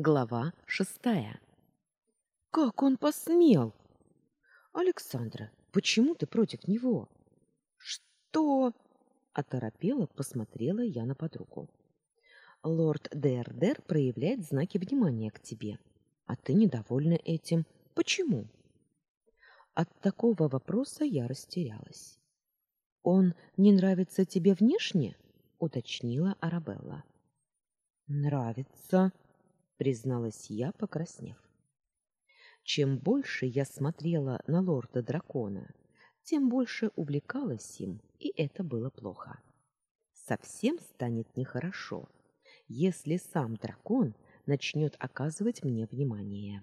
Глава шестая. Как он посмел? Александра, почему ты против него? Что? Оторопела, посмотрела я на подругу. Лорд Дердер проявляет знаки внимания к тебе, а ты недовольна этим. Почему? От такого вопроса я растерялась. Он не нравится тебе внешне? уточнила Арабелла. Нравится, призналась я, покраснев. Чем больше я смотрела на лорда дракона, тем больше увлекалась им, и это было плохо. Совсем станет нехорошо, если сам дракон начнет оказывать мне внимание.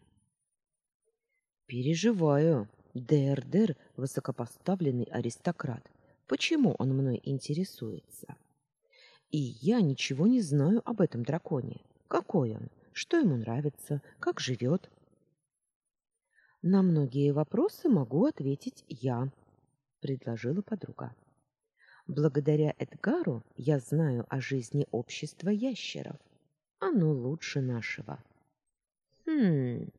Переживаю. Дердер высокопоставленный аристократ. Почему он мной интересуется? И я ничего не знаю об этом драконе. Какой он? Что ему нравится, как живет. На многие вопросы могу ответить я, предложила подруга. Благодаря Эдгару я знаю о жизни общества ящеров. Оно лучше нашего. Хм.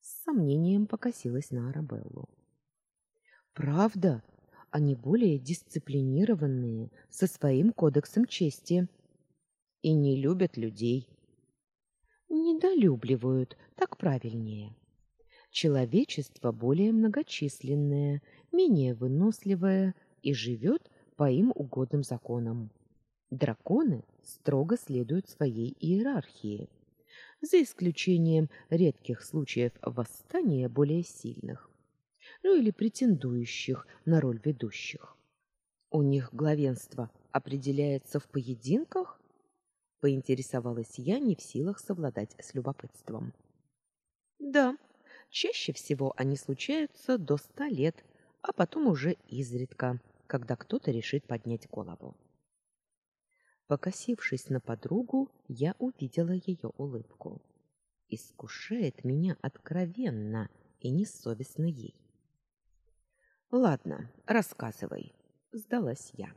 С сомнением покосилась на Арабеллу. Правда, они более дисциплинированные, со своим кодексом чести и не любят людей недолюбливают, так правильнее. Человечество более многочисленное, менее выносливое и живет по им угодным законам. Драконы строго следуют своей иерархии, за исключением редких случаев восстания более сильных, ну или претендующих на роль ведущих. У них главенство определяется в поединках поинтересовалась я, не в силах совладать с любопытством. Да, чаще всего они случаются до ста лет, а потом уже изредка, когда кто-то решит поднять голову. Покосившись на подругу, я увидела ее улыбку. Искушает меня откровенно и несовестно ей. Ладно, рассказывай, сдалась я.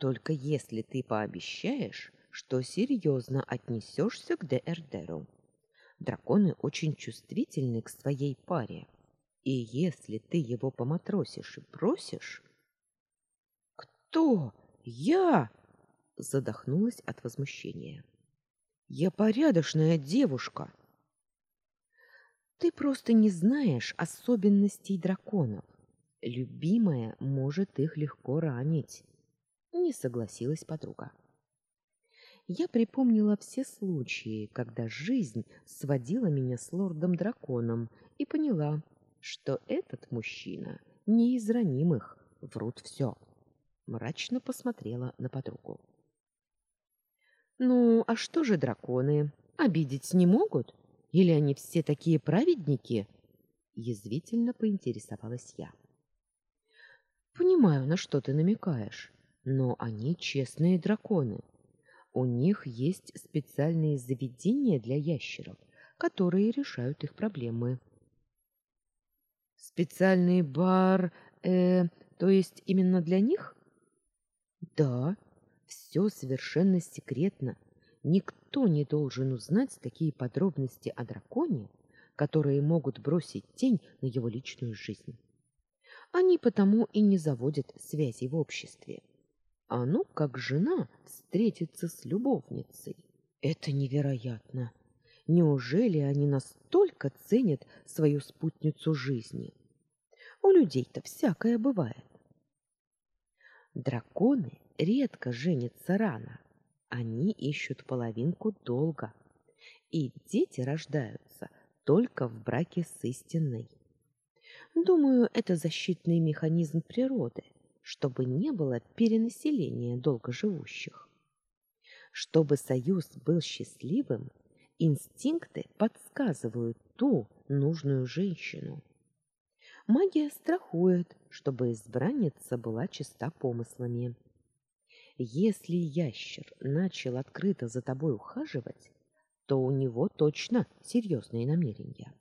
Только если ты пообещаешь, что серьезно отнесешься к Дердеру. Драконы очень чувствительны к своей паре. И если ты его поматросишь и просишь... Кто? Я? Задохнулась от возмущения. Я порядочная девушка. Ты просто не знаешь особенностей драконов. Любимая может их легко ранить не согласилась подруга. Я припомнила все случаи, когда жизнь сводила меня с лордом-драконом и поняла, что этот мужчина не из ранимых, врут все. Мрачно посмотрела на подругу. Ну, а что же драконы? Обидеть не могут? Или они все такие праведники? язвительно поинтересовалась я. Понимаю, на что ты намекаешь. Но они честные драконы. У них есть специальные заведения для ящеров, которые решают их проблемы. Специальный бар, э, то есть именно для них? Да, все совершенно секретно. Никто не должен узнать такие подробности о драконе, которые могут бросить тень на его личную жизнь. Они потому и не заводят связей в обществе. А ну, как жена встретится с любовницей. Это невероятно. Неужели они настолько ценят свою спутницу жизни? У людей-то всякое бывает. Драконы редко женятся рано. Они ищут половинку долго. И дети рождаются только в браке с истинной. Думаю, это защитный механизм природы — чтобы не было перенаселения долгоживущих. Чтобы союз был счастливым, инстинкты подсказывают ту нужную женщину. Магия страхует, чтобы избранница была чиста помыслами. Если ящер начал открыто за тобой ухаживать, то у него точно серьезные намерения.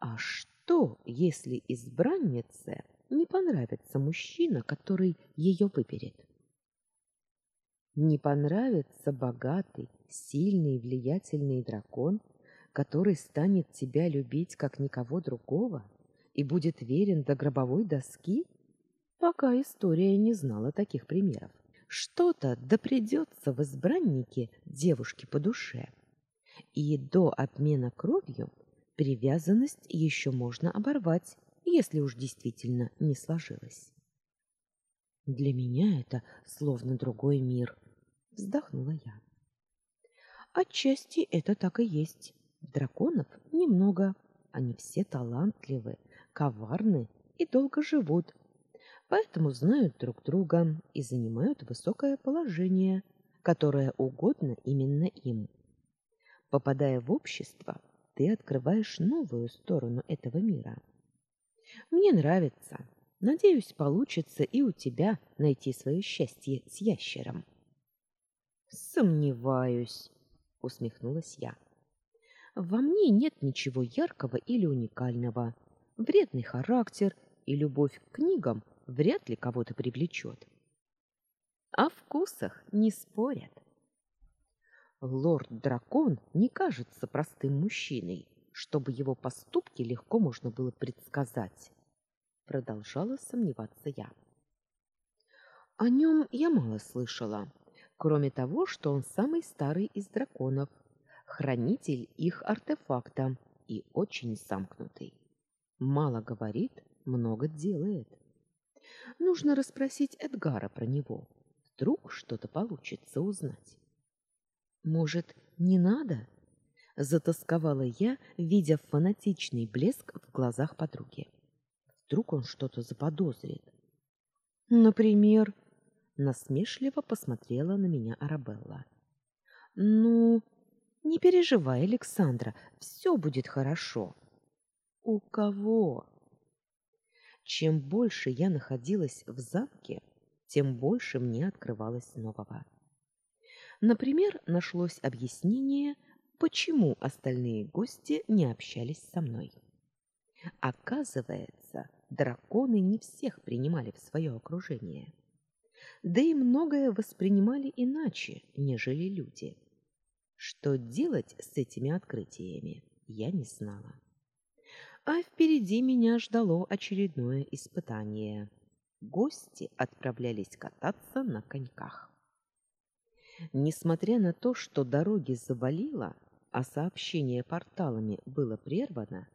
А что, если избраннице не понравится мужчина, который ее выберет. Не понравится богатый, сильный и влиятельный дракон, который станет тебя любить как никого другого и будет верен до гробовой доски? Пока история не знала таких примеров. Что-то да придется в избраннике девушке по душе. И до обмена кровью привязанность еще можно оборвать, если уж действительно не сложилось. Для меня это словно другой мир, вздохнула я. Отчасти это так и есть. Драконов немного, они все талантливы, коварны и долго живут. Поэтому знают друг друга и занимают высокое положение, которое угодно именно им. Попадая в общество, ты открываешь новую сторону этого мира. Мне нравится. Надеюсь, получится и у тебя найти свое счастье с ящером. Сомневаюсь, усмехнулась я. Во мне нет ничего яркого или уникального. Вредный характер и любовь к книгам вряд ли кого-то привлечет. О вкусах не спорят. Лорд-дракон не кажется простым мужчиной, чтобы его поступки легко можно было предсказать продолжала сомневаться я. О нем я мало слышала, кроме того, что он самый старый из драконов, хранитель их артефакта и очень замкнутый. Мало говорит, много делает. Нужно расспросить Эдгара про него. Вдруг что-то получится узнать. Может, не надо? Затасковала я, видя фанатичный блеск в глазах подруги. Вдруг он что-то заподозрит. Например, насмешливо посмотрела на меня Арабелла. Ну, не переживай, Александра, все будет хорошо. У кого? Чем больше я находилась в замке, тем больше мне открывалось нового. Например, нашлось объяснение, почему остальные гости не общались со мной. Оказывается, драконы не всех принимали в свое окружение. Да и многое воспринимали иначе, нежели люди. Что делать с этими открытиями, я не знала. А впереди меня ждало очередное испытание. Гости отправлялись кататься на коньках. Несмотря на то, что дороги завалило, а сообщение порталами было прервано,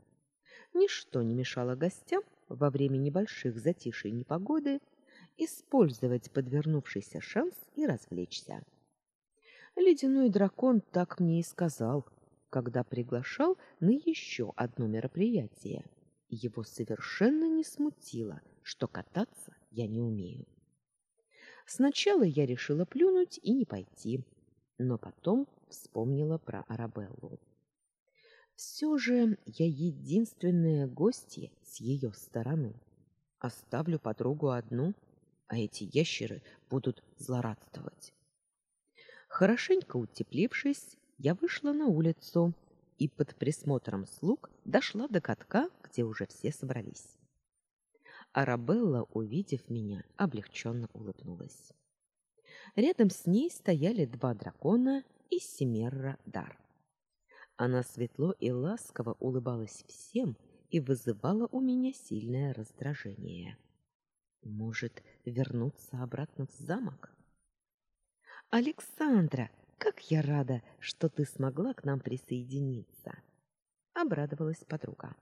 ничто не мешало гостям во время небольших затишей непогоды использовать подвернувшийся шанс и развлечься. Ледяной дракон так мне и сказал, когда приглашал на еще одно мероприятие. Его совершенно не смутило, что кататься я не умею. Сначала я решила плюнуть и не пойти, но потом вспомнила про Арабеллу. Все же я единственная гостья с ее стороны. Оставлю подругу одну, а эти ящеры будут злорадствовать. Хорошенько утеплившись, я вышла на улицу и под присмотром слуг дошла до катка, где уже все собрались. Арабелла, увидев меня, облегченно улыбнулась. Рядом с ней стояли два дракона и Семерра Дар. Она светло и ласково улыбалась всем и вызывала у меня сильное раздражение. Может, вернуться обратно в замок? Александра, как я рада, что ты смогла к нам присоединиться, обрадовалась подруга.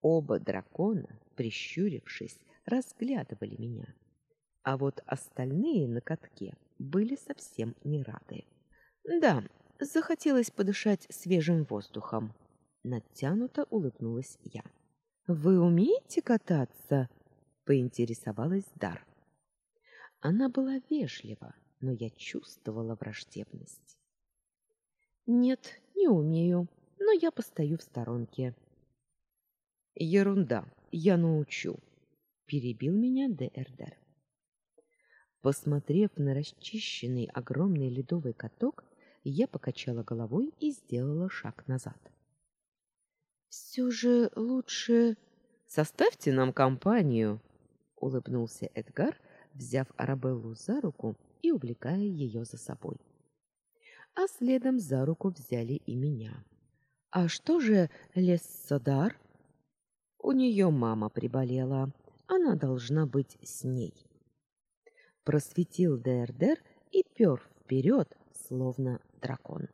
Оба дракона, прищурившись, разглядывали меня. А вот остальные на катке были совсем не рады. Да, захотелось подышать свежим воздухом. Натянуто улыбнулась я. Вы умеете кататься? поинтересовалась Дар. Она была вежлива, но я чувствовала враждебность. Нет, не умею, но я постою в сторонке. Ерунда, я научу, перебил меня Д'Эрдер. Посмотрев на расчищенный огромный ледовый каток, я покачала головой и сделала шаг назад. Все же лучше составьте нам компанию, улыбнулся Эдгар, взяв Арабеллу за руку и увлекая ее за собой. А следом за руку взяли и меня. А что же Лессодар? У нее мама приболела. Она должна быть с ней. Просветил Дердер и пёр вперед, словно дракон.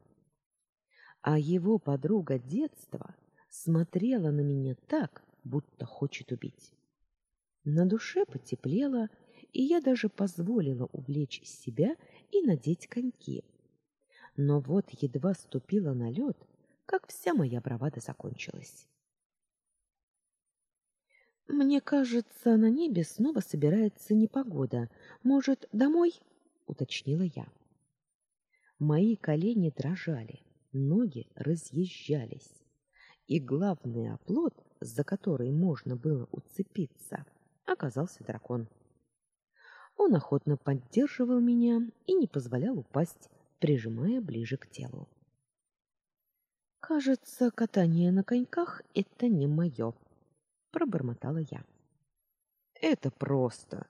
А его подруга детства смотрела на меня так, будто хочет убить. На душе потеплело, и я даже позволила увлечь себя и надеть коньки. Но вот едва ступила на лед, как вся моя бравада закончилась. Мне кажется, на небе снова собирается непогода. Может, домой? уточнила я. Мои колени дрожали, ноги разъезжались, и главный оплот, за который можно было уцепиться, оказался дракон. Он охотно поддерживал меня и не позволял упасть, прижимая ближе к телу. Кажется, катание на коньках это не мое, пробормотала я. Это просто.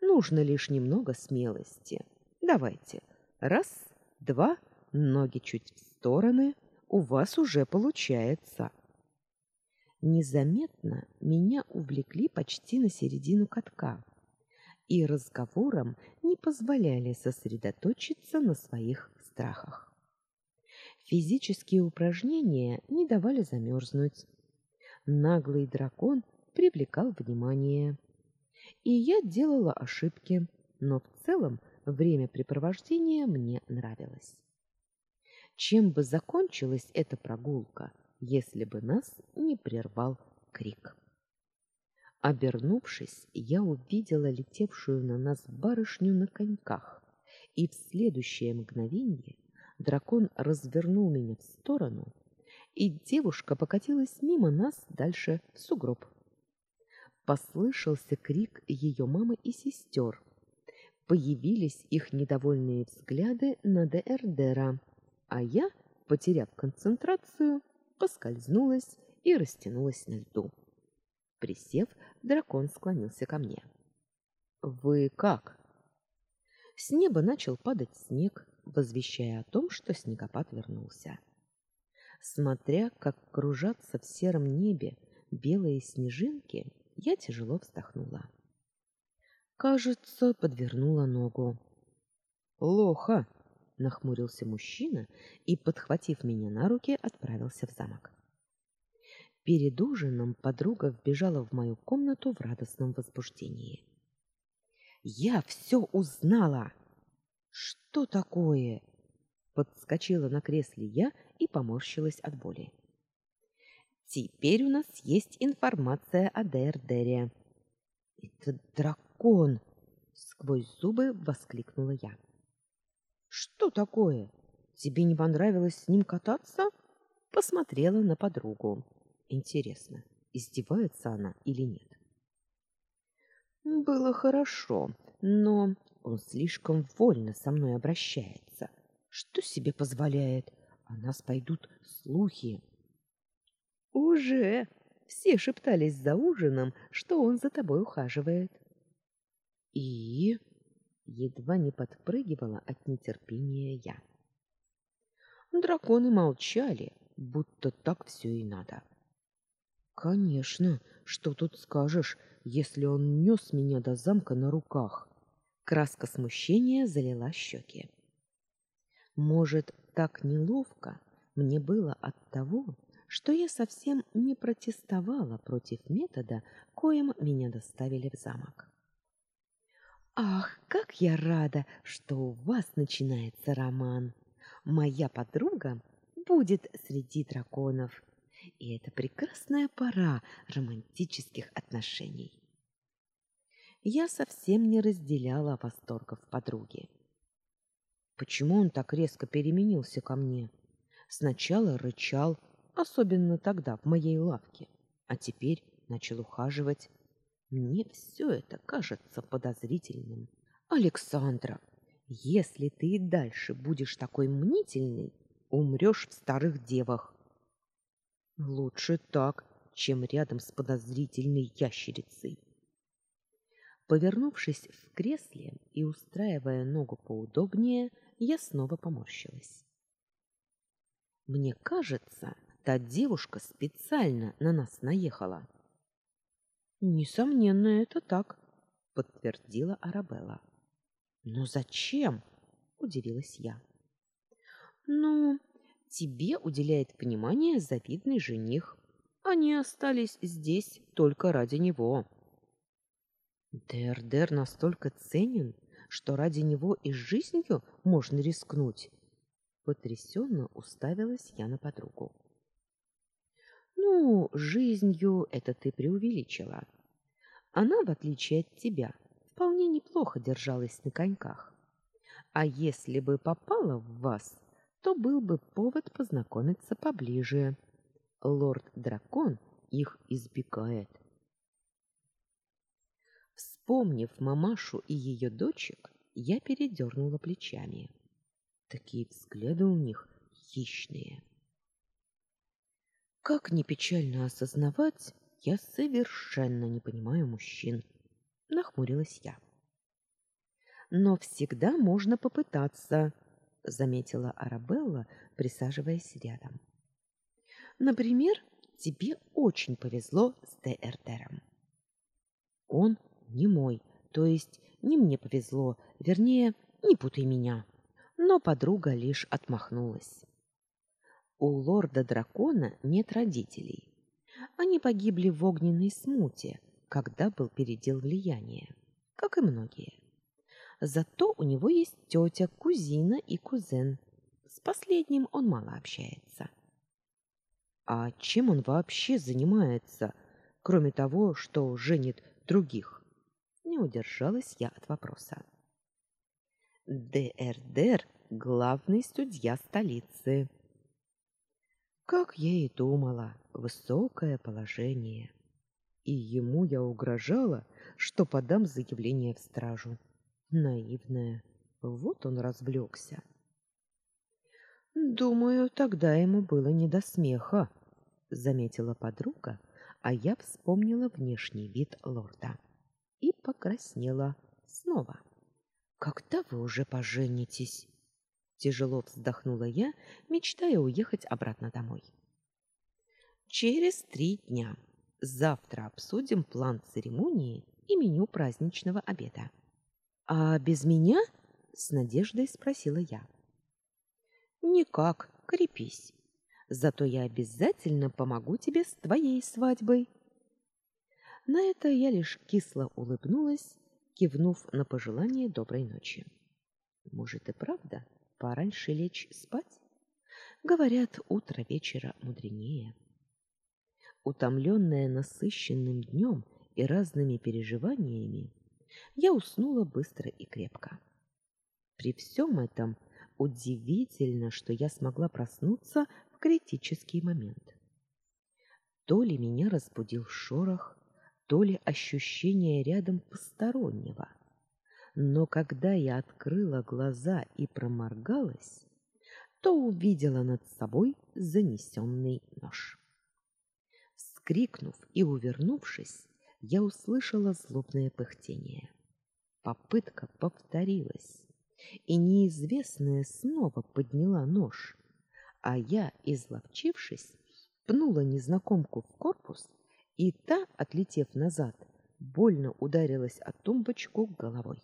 Нужно лишь немного смелости. Давайте. Раз, два, ноги чуть в стороны, у вас уже получается. Незаметно меня увлекли почти на середину катка и разговором не позволяли сосредоточиться на своих страхах. Физические упражнения не давали замерзнуть. Наглый дракон привлекал внимание. И я делала ошибки, но в целом времяпрепровождение мне нравилось. Чем бы закончилась эта прогулка, если бы нас не прервал крик? Обернувшись, я увидела летевшую на нас барышню на коньках, и в следующее мгновение дракон развернул меня в сторону, и девушка покатилась мимо нас дальше в сугроб. Послышался крик ее мамы и сестер. Появились их недовольные взгляды на Д'Эрдера, а я, потеряв концентрацию, поскользнулась и растянулась на льду. Присев, дракон склонился ко мне. Вы как? С неба начал падать снег, возвещая о том, что снегопад вернулся. Смотря, как кружатся в сером небе белые снежинки, я тяжело вздохнула. Кажется, подвернула ногу. Плохо, нахмурился мужчина и, подхватив меня на руки, отправился в замок. Перед ужином подруга вбежала в мою комнату в радостном возбуждении. Я все узнала. Что такое? Подскочила на кресле я и поморщилась от боли. Теперь у нас есть информация о Дердере. Это дракон, сквозь зубы воскликнула я. Что такое? Тебе не понравилось с ним кататься? Посмотрела на подругу. Интересно, издевается она или нет? Было хорошо, но он слишком вольно со мной обращается. Что себе позволяет? О нас пойдут слухи. Уже все шептались за ужином, что он за тобой ухаживает. И едва не подпрыгивала от нетерпения я. Драконы молчали, будто так все и надо. Конечно, что тут скажешь, если он нёс меня до замка на руках. Краска смущения залила щеки. Может, так неловко мне было от того, что я совсем не протестовала против метода, коим меня доставили в замок. Ах, как я рада, что у вас начинается роман. Моя подруга будет среди драконов и это прекрасная пора романтических отношений. Я совсем не разделяла восторгов подруги. Почему он так резко переменился ко мне? Сначала рычал, особенно тогда в моей лавке, а теперь начал ухаживать. Мне все это кажется подозрительным. Александра, если ты и дальше будешь такой мнительный, умрешь в старых девах. Лучше так, чем рядом с подозрительной ящерицей. Повернувшись в кресле и устраивая ногу поудобнее, я снова поморщилась. Мне кажется, та девушка специально на нас наехала. Несомненно, это так, подтвердила Арабелла. Но зачем? удивилась я. Ну, тебе уделяет внимание завидный жених. Они остались здесь только ради него. Дердер настолько ценен, что ради него и жизнью можно рискнуть. Потрясенно уставилась я на подругу. Ну, жизнью это ты преувеличила. Она, в отличие от тебя, вполне неплохо держалась на коньках. А если бы попала в вас, то был бы повод познакомиться поближе. Лорд-дракон их избегает. Вспомнив мамашу и ее дочек, я передернула плечами. Такие взгляды у них хищные. Как не печально осознавать, я совершенно не понимаю мужчин, нахмурилась я. Но всегда можно попытаться, заметила Арабелла, присаживаясь рядом. Например, тебе очень повезло с Д'Эрдером. Он не мой, то есть не мне повезло, вернее, не путай меня но подруга лишь отмахнулась. У лорда-дракона нет родителей. Они погибли в огненной смуте, когда был передел влияния, как и многие. Зато у него есть тетя, кузина и кузен. С последним он мало общается. А чем он вообще занимается, кроме того, что женит других? Не удержалась я от вопроса. ДРДР — главный судья столицы. Как я и думала, высокое положение. И ему я угрожала, что подам заявление в стражу. Наивная. Вот он развлекся. Думаю, тогда ему было не до смеха, заметила подруга, а я вспомнила внешний вид лорда и покраснела снова. Когда вы уже поженитесь? Тяжело вздохнула я, мечтая уехать обратно домой. Через три дня. Завтра обсудим план церемонии и меню праздничного обеда. А без меня? с надеждой спросила я. Никак, крепись. Зато я обязательно помогу тебе с твоей свадьбой. На это я лишь кисло улыбнулась кивнув на пожелание доброй ночи. Может и правда пораньше лечь спать? Говорят, утро вечера мудренее. Утомленная насыщенным днем и разными переживаниями, я уснула быстро и крепко. При всем этом удивительно, что я смогла проснуться в критический момент. То ли меня разбудил шорох, то ли ощущение рядом постороннего. Но когда я открыла глаза и проморгалась, то увидела над собой занесенный нож. Вскрикнув и увернувшись, я услышала злобное пыхтение. Попытка повторилась, и неизвестная снова подняла нож, а я, изловчившись, пнула незнакомку в корпус и та, отлетев назад, больно ударилась о тумбочку головой.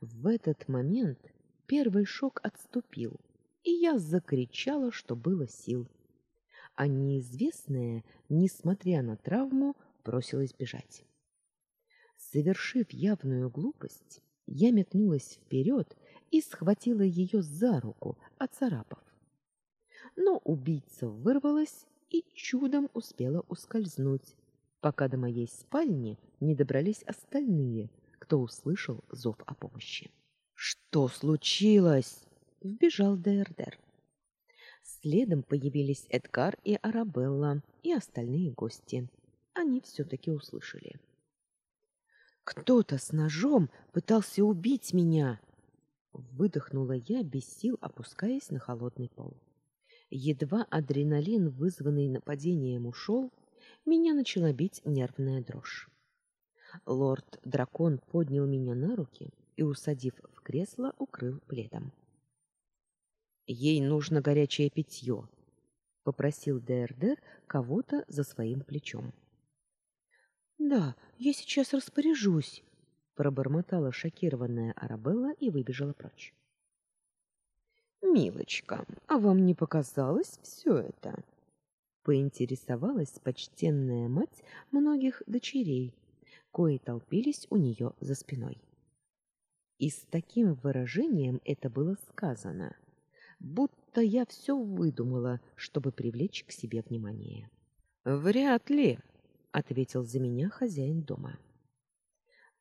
В этот момент первый шок отступил, и я закричала, что было сил. А неизвестная, несмотря на травму, бросилась бежать. Совершив явную глупость, я метнулась вперед и схватила ее за руку, оцарапав. Но убийца вырвалась и чудом успела ускользнуть, пока до моей спальни не добрались остальные, кто услышал зов о помощи. Что случилось? вбежал Дердер. Следом появились Эдгар и Арабелла и остальные гости. Они все таки услышали. Кто-то с ножом пытался убить меня, выдохнула я без сил, опускаясь на холодный пол. Едва адреналин, вызванный нападением, ушел, меня начала бить нервная дрожь. Лорд-дракон поднял меня на руки и, усадив в кресло, укрыл пледом. Ей нужно горячее питье, — попросил ДРД кого-то за своим плечом. Да, я сейчас распоряжусь, пробормотала шокированная Арабелла и выбежала прочь. Милочка, а вам не показалось все это? поинтересовалась почтенная мать многих дочерей, кои толпились у нее за спиной. И с таким выражением это было сказано, будто я все выдумала, чтобы привлечь к себе внимание. Вряд ли, ответил за меня хозяин дома.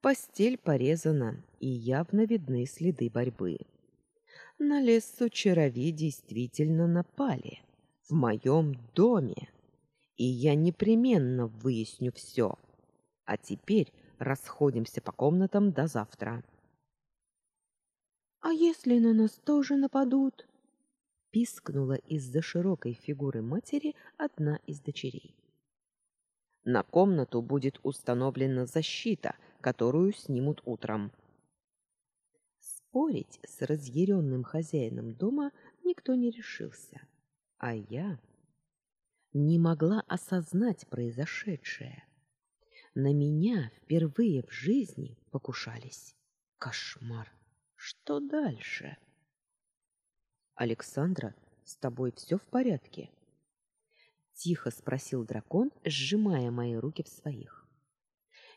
Постель порезана, и явно видны следы борьбы. На лесу чарови действительно напали в моем доме, и я непременно выясню все. А теперь расходимся по комнатам до завтра. А если на нас тоже нападут? пискнула из-за широкой фигуры матери одна из дочерей. На комнату будет установлена защита, которую снимут утром. Спорить с разъяренным хозяином дома никто не решился, а я не могла осознать произошедшее. На меня впервые в жизни покушались. Кошмар. Что дальше? Александра, с тобой все в порядке? тихо спросил дракон, сжимая мои руки в своих.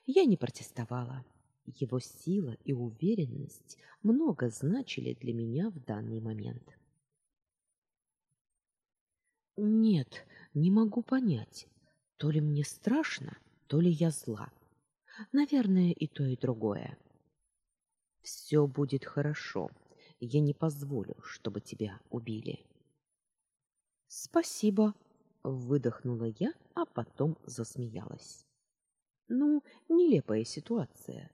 Я не протестовала. Его сила и уверенность много значили для меня в данный момент. Нет, не могу понять, то ли мне страшно, то ли я зла. Наверное, и то, и другое. Все будет хорошо. Я не позволю, чтобы тебя убили. Спасибо, выдохнула я, а потом засмеялась. Ну, нелепая ситуация.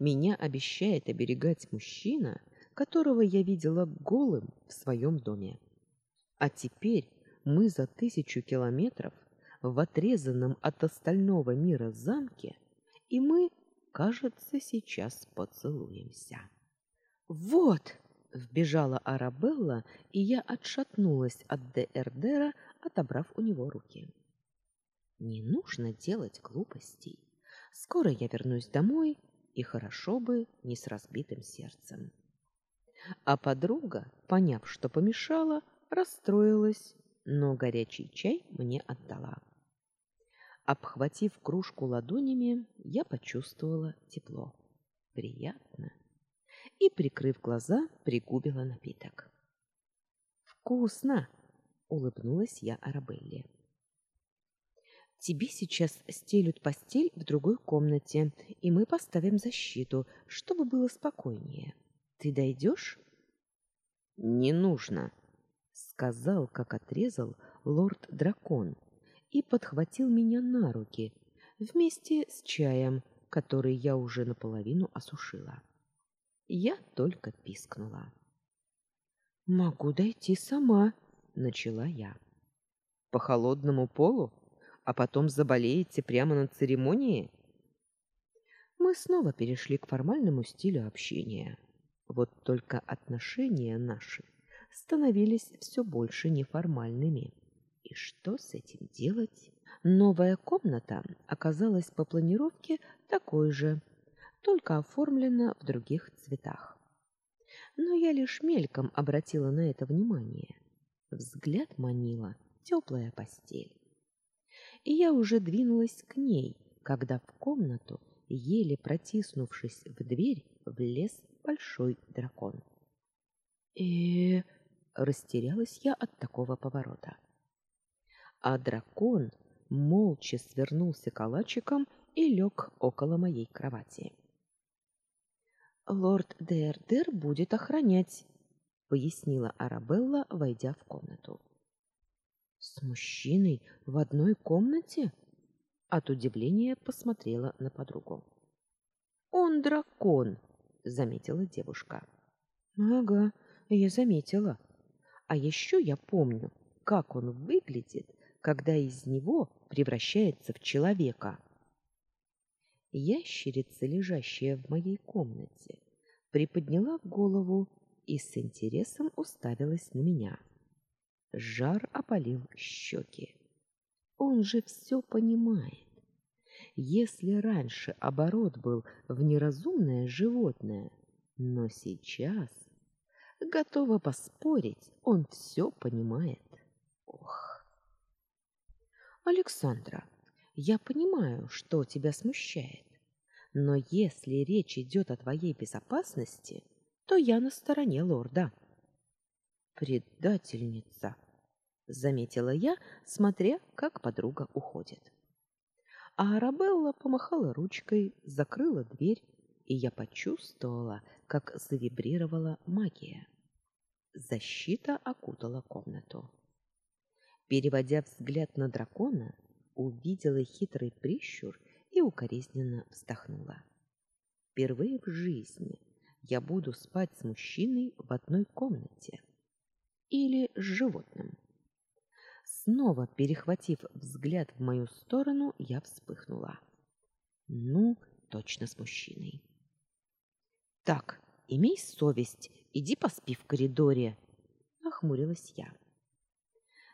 Меня обещает оберегать мужчина, которого я видела голым в своем доме. А теперь мы за тысячу километров в отрезанном от остального мира замке, и мы, кажется, сейчас поцелуемся. Вот, вбежала Арабелла, и я отшатнулась от Д'Эрдера, отобрав у него руки. Не нужно делать глупостей. Скоро я вернусь домой, и хорошо бы не с разбитым сердцем. А подруга, поняв, что помешала, расстроилась, но горячий чай мне отдала. Обхватив кружку ладонями, я почувствовала тепло. Приятно. И, прикрыв глаза, пригубила напиток. «Вкусно!» улыбнулась я Арабелле. Тебе сейчас стелют постель в другой комнате, и мы поставим защиту, чтобы было спокойнее. Ты дойдешь?» «Не нужно», — сказал, как отрезал лорд-дракон, и подхватил меня на руки вместе с чаем, который я уже наполовину осушила. Я только пискнула. «Могу дойти сама», начала я. По холодному полу, а потом заболеете прямо на церемонии? Мы снова перешли к формальному стилю общения. Вот только отношения наши становились все больше неформальными. И что с этим делать? Новая комната оказалась по планировке такой же, только оформлена в других цветах. Но я лишь мельком обратила на это внимание. Взгляд манила теплая постель. И я уже двинулась к ней, когда в комнату, еле протиснувшись в дверь, влез большой дракон. И растерялась я от такого поворота. А дракон молча свернулся калачиком и лег около моей кровати. Лорд Дердер будет охранять пояснила Арабелла, войдя в комнату. С мужчиной в одной комнате? От удивления посмотрела на подругу. Он дракон, заметила девушка. Ага, я заметила. А еще я помню, как он выглядит, когда из него превращается в человека. Ящерица, лежащая в моей комнате, приподняла голову и с интересом уставилась на меня. Жар опалил щеки. Он же все понимает. Если раньше оборот был в неразумное животное, но сейчас готова поспорить, он все понимает. Александра, я понимаю, что тебя смущает. Но если речь идет о твоей безопасности, то я на стороне лорда. Предательница, заметила я, смотря, как подруга уходит. А Арабелла помахала ручкой, закрыла дверь, и я почувствовала, как завибрировала магия. Защита окутала комнату. Переводя взгляд на дракона, увидела хитрый прищур и укоризненно вздохнула. Впервые в жизни я буду спать с мужчиной в одной комнате или с животным. Снова перехватив взгляд в мою сторону, я вспыхнула. Ну, точно с мужчиной. Так, имей совесть, иди поспи в коридоре, нахмурилась я.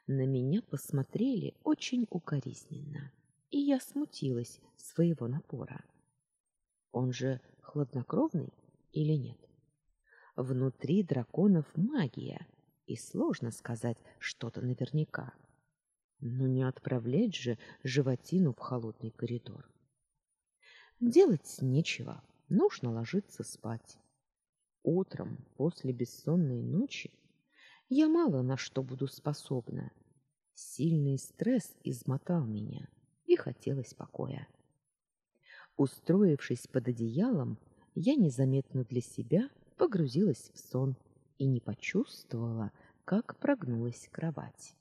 На меня посмотрели очень укоризненно, и я смутилась своего напора. Он же хладнокровный или нет? Внутри драконов магия, и сложно сказать что-то наверняка. Но не отправлять же животину в холодный коридор. Делать нечего, нужно ложиться спать. Утром, после бессонной ночи, я мало на что буду способна. Сильный стресс измотал меня, и хотелось покоя. Устроившись под одеялом, я незаметно для себя погрузилась в сон и не почувствовала, как прогнулась кровать.